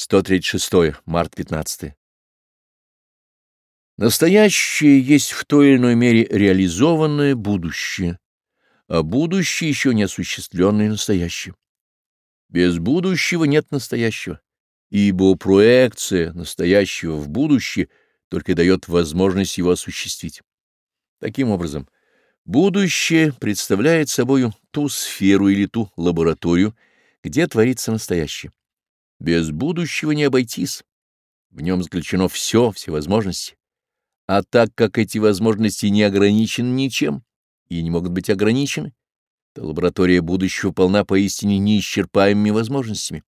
136 март 15. Настоящее есть в той или иной мере реализованное будущее, а будущее еще не осуществленное настоящее. Без будущего нет настоящего, ибо проекция настоящего в будущее только дает возможность его осуществить. Таким образом, будущее представляет собою ту сферу или ту лабораторию, где творится настоящее. Без будущего не обойтись. В нем заключено все, все возможности. А так как эти возможности не ограничены ничем и не могут быть ограничены, то лаборатория будущего полна поистине неисчерпаемыми возможностями.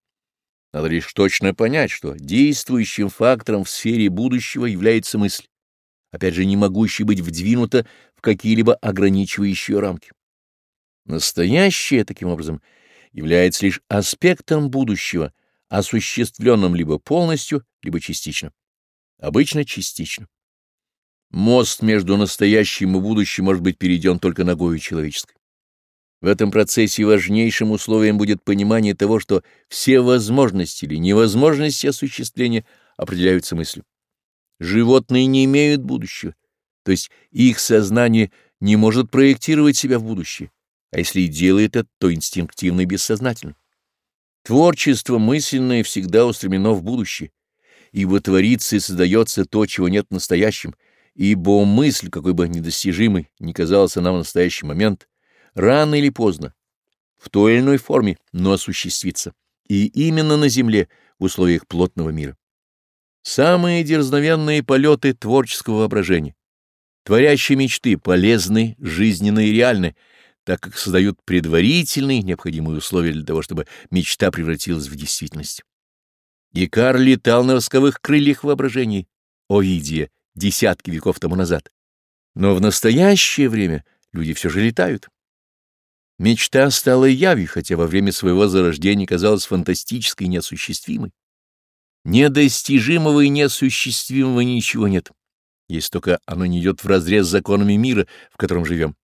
Надо лишь точно понять, что действующим фактором в сфере будущего является мысль, опять же не могущая быть вдвинута в какие-либо ограничивающие рамки. Настоящее, таким образом, является лишь аспектом будущего — осуществленным либо полностью, либо частично. Обычно частично. Мост между настоящим и будущим может быть перейден только ногою человеческой. В этом процессе важнейшим условием будет понимание того, что все возможности или невозможности осуществления определяются мыслью. Животные не имеют будущего, то есть их сознание не может проектировать себя в будущее, а если и делает это, то инстинктивно и бессознательно. Творчество мысленное всегда устремлено в будущее, ибо творится и создается то, чего нет в настоящем, ибо мысль, какой бы недостижимой ни казалась нам в настоящий момент, рано или поздно, в той или иной форме, но осуществится, и именно на Земле, в условиях плотного мира. Самые дерзновенные полеты творческого воображения, творящие мечты, полезны, жизненны и реальны — так как создают предварительные необходимые условия для того, чтобы мечта превратилась в действительность. Икар летал на восковых крыльях воображений, Овидия, десятки веков тому назад. Но в настоящее время люди все же летают. Мечта стала явью, хотя во время своего зарождения казалась фантастической и неосуществимой. Недостижимого и неосуществимого ничего нет, если только оно не идет вразрез с законами мира, в котором живем.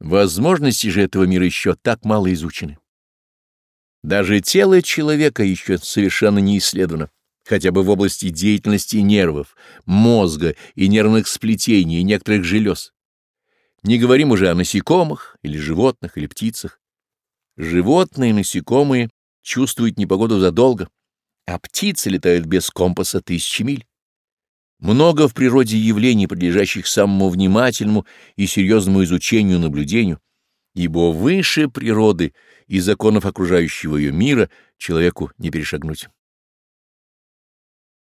Возможности же этого мира еще так мало изучены. Даже тело человека еще совершенно не исследовано, хотя бы в области деятельности нервов, мозга и нервных сплетений и некоторых желез. Не говорим уже о насекомых или животных или птицах. Животные и насекомые чувствуют непогоду задолго, а птицы летают без компаса тысячи миль. Много в природе явлений, подлежащих самому внимательному и серьезному изучению наблюдению, ибо выше природы и законов окружающего ее мира человеку не перешагнуть.